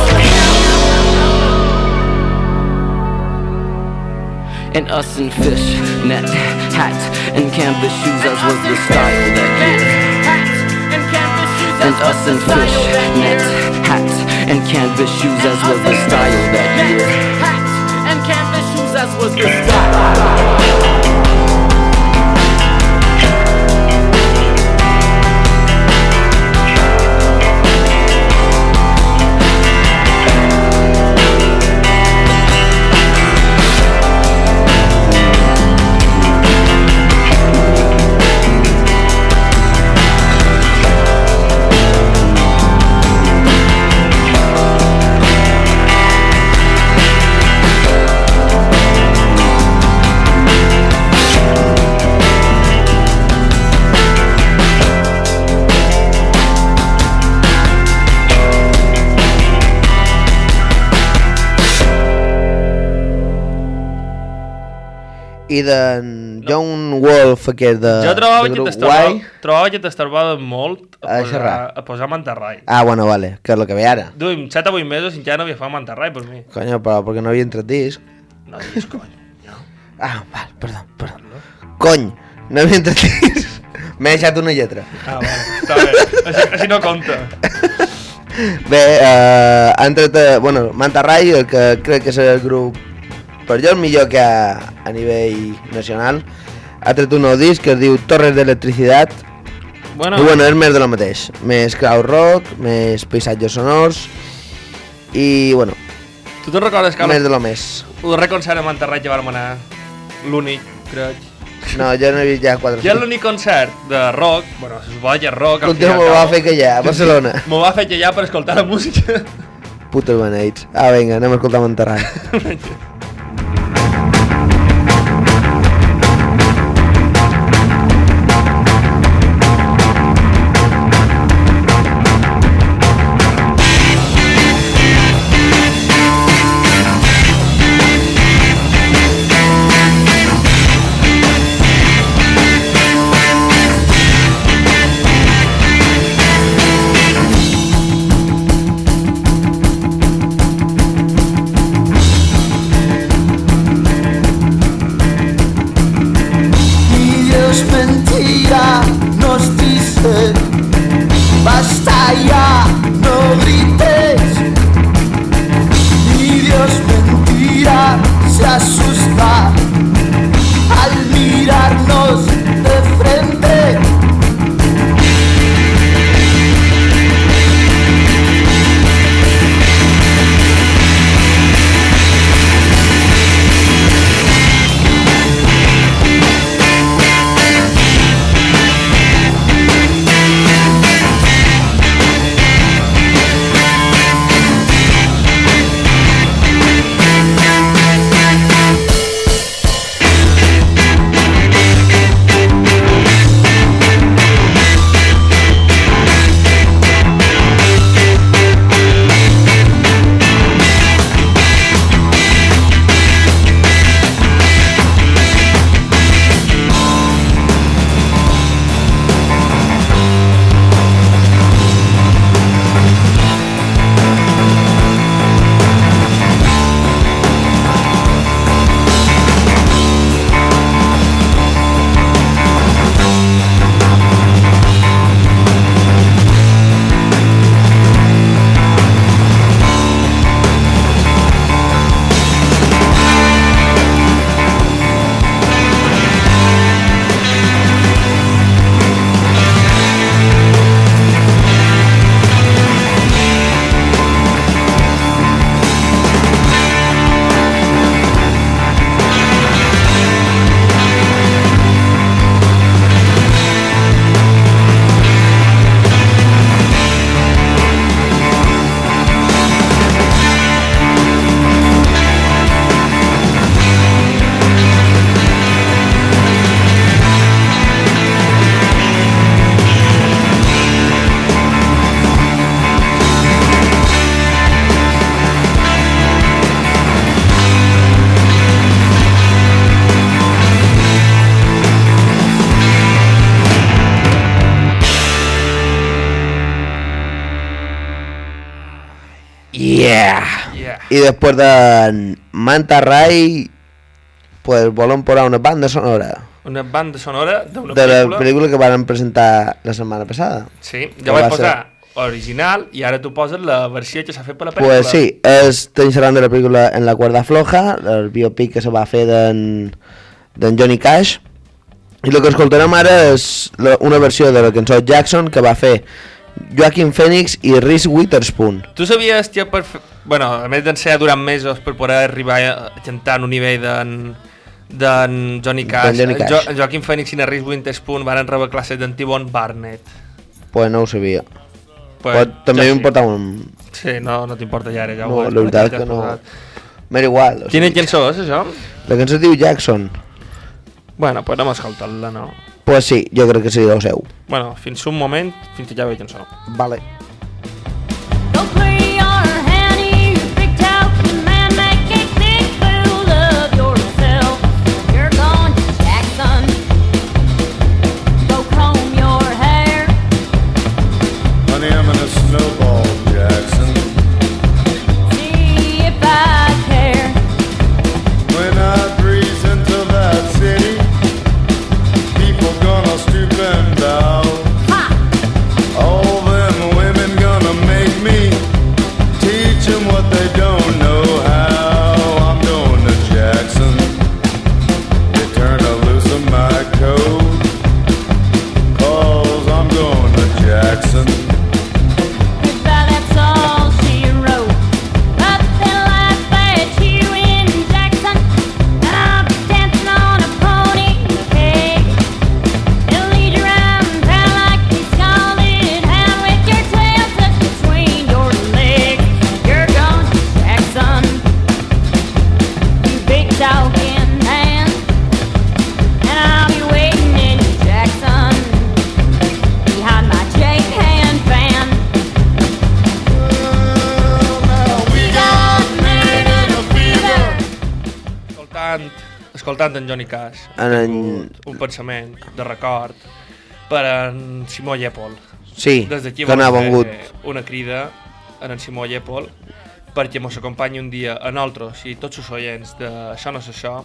And us in fish net hat and canvas shoes as was the style that year and us in fish net hat and canvas shoes as was the style that year and canvas shoes as was the style I d'en John Wolf, aquest de, Jo trobava de que Guai. trobava que t'estarvava molt A a posar, a posar mantarrai. Ah, bueno, vale, que és el que ve ara. Duim 7 o 8 mesos i encara no havia fet mantarrai, pues mi. Coño, però perquè no havia entrat disc. No diguis cony. Ah, val, perdó, perdó. Cony, no havia entrat disc. M'he deixat una lletra. Ah, vale, està bé. Així, així no compta. Bé, eh, ha entrat, eh, bueno, Manta Ray, el que crec que és el grup per jo el millor que a nivell nacional, ha tret un nou disc que es diu Torres d'Electricitat, Bueno, i bueno, és més de lo mateix, més crowd rock, més paisatges sonors, i bueno, tu te'n recordes que més de lo més. el reconcert a Mantarrai que vam anar l'únic, crec. No, jo no he vist ja quatre. Ja l'únic concert de rock, bueno, se suposa que és rock, Un tio m'ho va fer que ja, a Barcelona. M'ho va fer que ja per escoltar la música. Putos beneits. Ah, vinga, anem a escoltar Manta Yeah. I després de Manta Ray, pues volen posar una banda sonora Una banda sonora d'una de la pel·lícula. pel·lícula que van presentar la setmana passada. Sí, jo vaig va posar original i ara tu poses la versió que s'ha fet per la pel·lícula. Pues sí, estem xerrant de la pel·lícula En la cuerda floja, el biopic que se va fer d'en Johnny Cash, i el que escoltarem ara és la, una versió de la cançó Jackson que va fer Joaquin Phoenix i Reese Witherspoon. Tu sabies que per... Bueno, a més d'ensenyar durant mesos per poder arribar a cantar en un nivell d'en d'en Johnny Cash, Johnny Cash. Jo, Joaquin Phoenix i na Reese Witherspoon van rebre classes d'en Tibon Barnett. Pues no ho sabia. Pues, Pues, també ja sí. un... Sí, no, no t'importa ja ara, ja ho No, veig, la veritat que no... M'era igual. O Quina sigui, cançó és, això? La cançó diu Jackson. Bueno, pues anem a escoltar-la, no? Pues sí, jo crec que seria el seu. Bueno, fins un moment, fins que ja ve cançó. Vale. En en- un, pensament de record per en Simó Llepol. Sí, Des d'aquí que n'ha vengut. una crida en en Simó Llepol perquè mos acompanyi un dia a nosaltres i tots els oients de Això no és això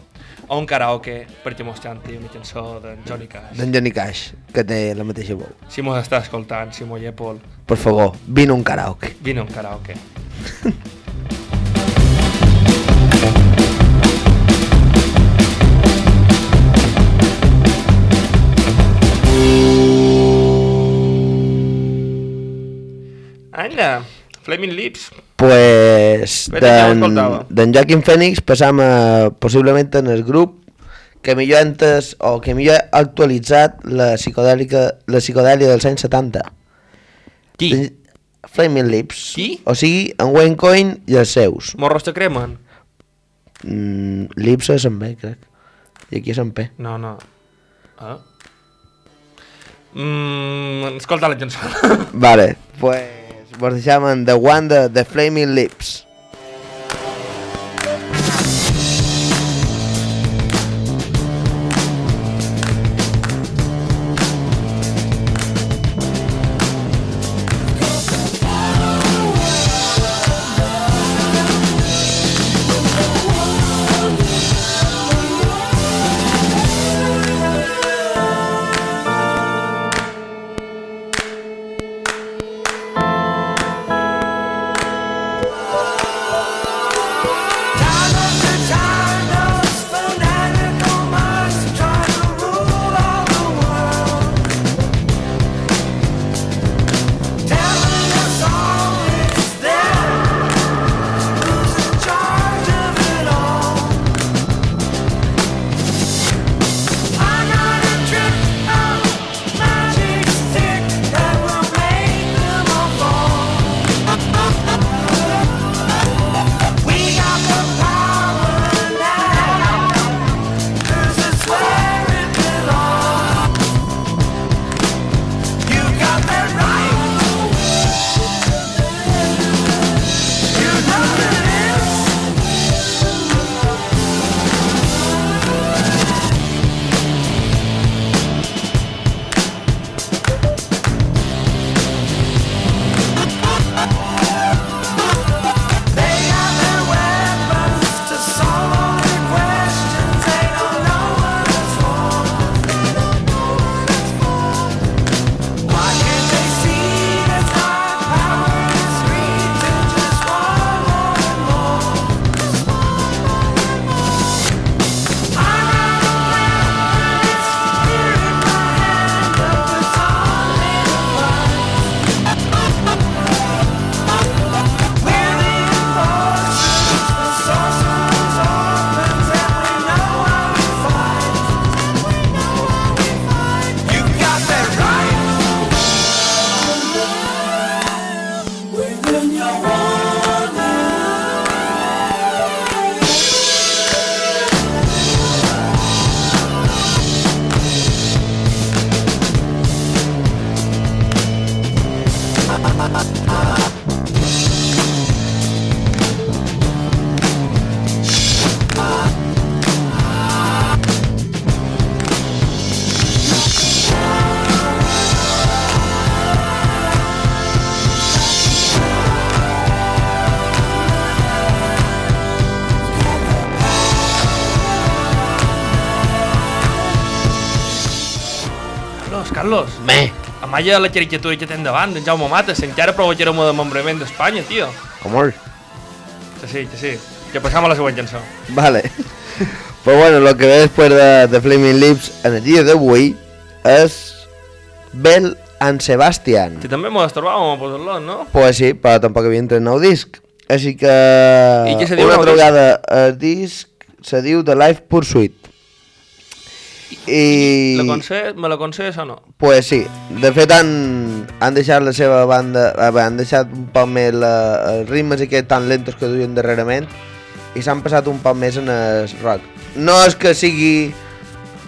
a un karaoke perquè mos canti una cançó d'en Johnny Cash. D'en Johnny Cash, que té la mateixa veu. Si mos està escoltant, Simó Llepol, Per favor, vine a un karaoke. vine a un karaoke. Anda, Flaming Lips. Pues ja d'en d'en Joaquin Phoenix passam a, possiblement en el grup que millor ha entès o que millor ha actualitzat la psicodèlica la psicodèlia dels anys 70. Qui? Flaming Lips. Qui? O sigui, en Wayne Coyne i els seus. Morros te cremen? Mm, Lips és en B, crec. I aquí és en P. No, no. Ah? Mm, escolta la cançó. Vale, pues en The de The Flaming Lips. Carlos. Me. Amalla la caricatura que té endavant, d'en Jaume Mates, encara provocarem de membrament d'Espanya, tio. Com Que sí, que sí. Que passam a la següent cançó. Vale. pues bueno, lo que ve después de, de Flaming Lips en el dia d'avui és Bell and Sebastian. Que també m'ho trobàvem a posar-lo, no? Pues sí, però tampoc havia entrat nou disc. Així que... I què se diu una altra disc? vegada, el disc se diu The Life Pursuit. I... Me la concedes o no? Pues sí, de fet han, han deixat la seva banda, veure, han deixat un poc més la, els ritmes aquests tan lentos que duien darrerament i s'han passat un poc més en el rock. No és que sigui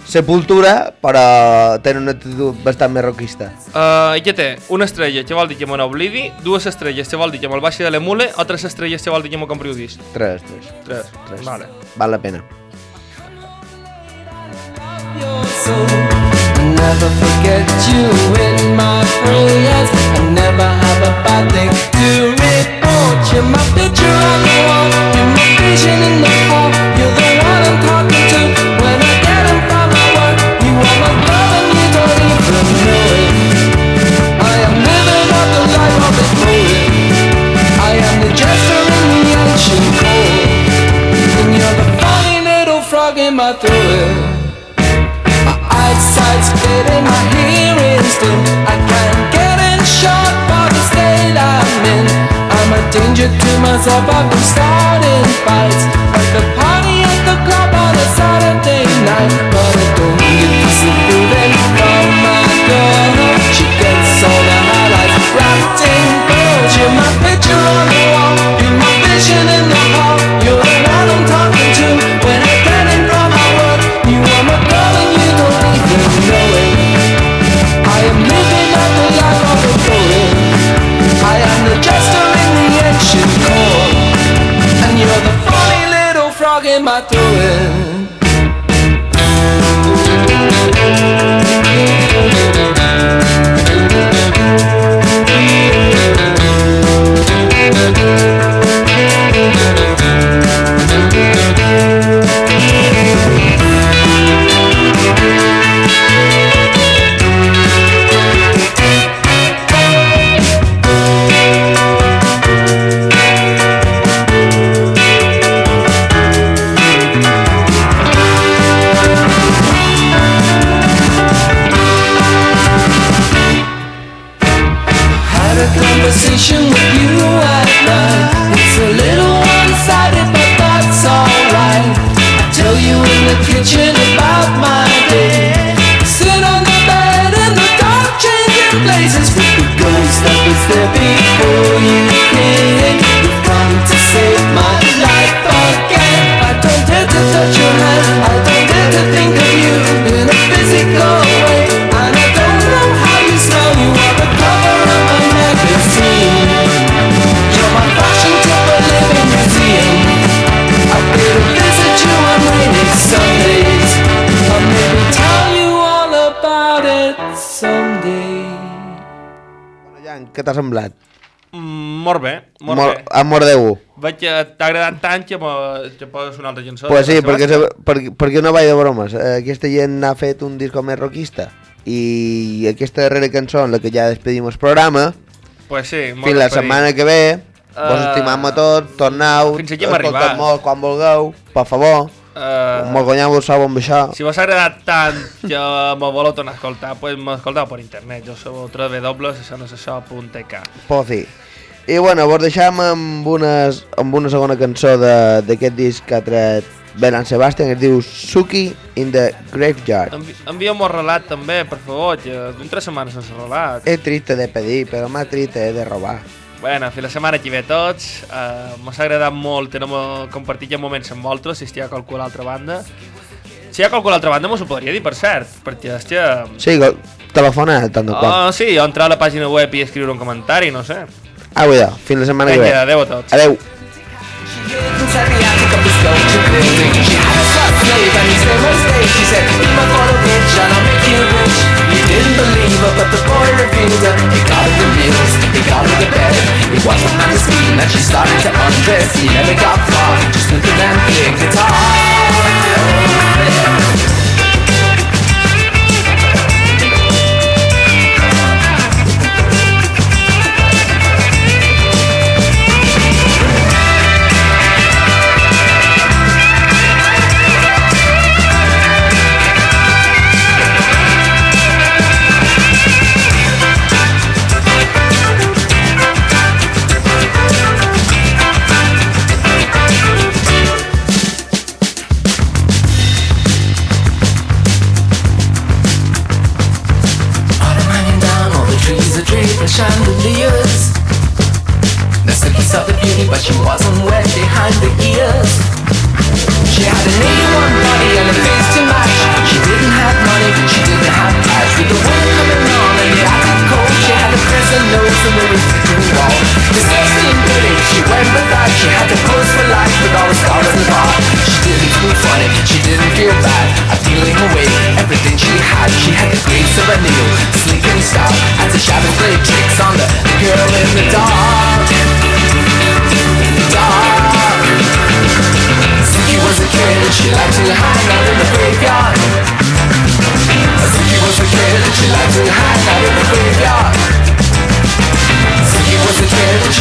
sepultura, però tenen una actitud bastant més rockista. Uh, I què té? Una estrella, que vol dir que me n'oblidi, dues estrelles, que vol dir que me'l baixi de l'emule, o tres estrelles, que vol dir que m'ho compri un disc. Tres, tres. Tres. tres. Vale. Val la pena. Never forget you in my prayers. I never have a bad to report. You're my picture on the wall. You're my vision in the hall. You're the one I'm talking to danger to myself, I've been starting fights. Like the party at the club on a Saturday que t'ha agradat tant que, me, que poses una altra cançó. Pues sí, perquè, perquè, perquè no vaig de bromes. Eh, Aquesta gent ha fet un disco més rockista i aquesta darrera cançó en la que ja despedim el programa, Pues sí, molt fins la setmana que ve, vos Eh, estimam a tots, tornau, fins aquí hem arribat. molt quan vulgueu, per favor, uh, guanyeu el sou amb això. Si vos ha agradat tant que me voleu tornar a escoltar, pues m'escolteu per internet. Jo sou www.això.tk Pues sí. I bueno, vos deixam amb, unes, amb una segona cançó d'aquest disc que ha tret Belan Sebastian, que es diu Suki in the Graveyard. Envi Envia'm el relat també, per favor, que d'un tres setmanes sense relat. És triste de pedir, però més triste eh, és de robar. Bueno, fins la setmana que ve a tots. Eh, uh, M'ha agradat molt tenir -me compartit ja moments amb vosaltres, si estic a qualsevol altra banda. Si hi ha qualsevol altra banda, mos ho podria dir, per cert, perquè, hòstia... Sí, telefona tant de oh, qual. Ah, sí, o entrar a la pàgina web i escriure un comentari, no sé. Au, idò, fins la setmana Vinga, que ve. adeu a tots. Adeu. didn't but the boy revealed her He got her the meals, he got her the bed was the screen she started to undress He never got far, just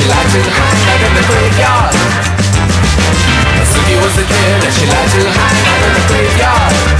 she in the graveyard. Suki was a kid and she liked to hide out in the graveyard.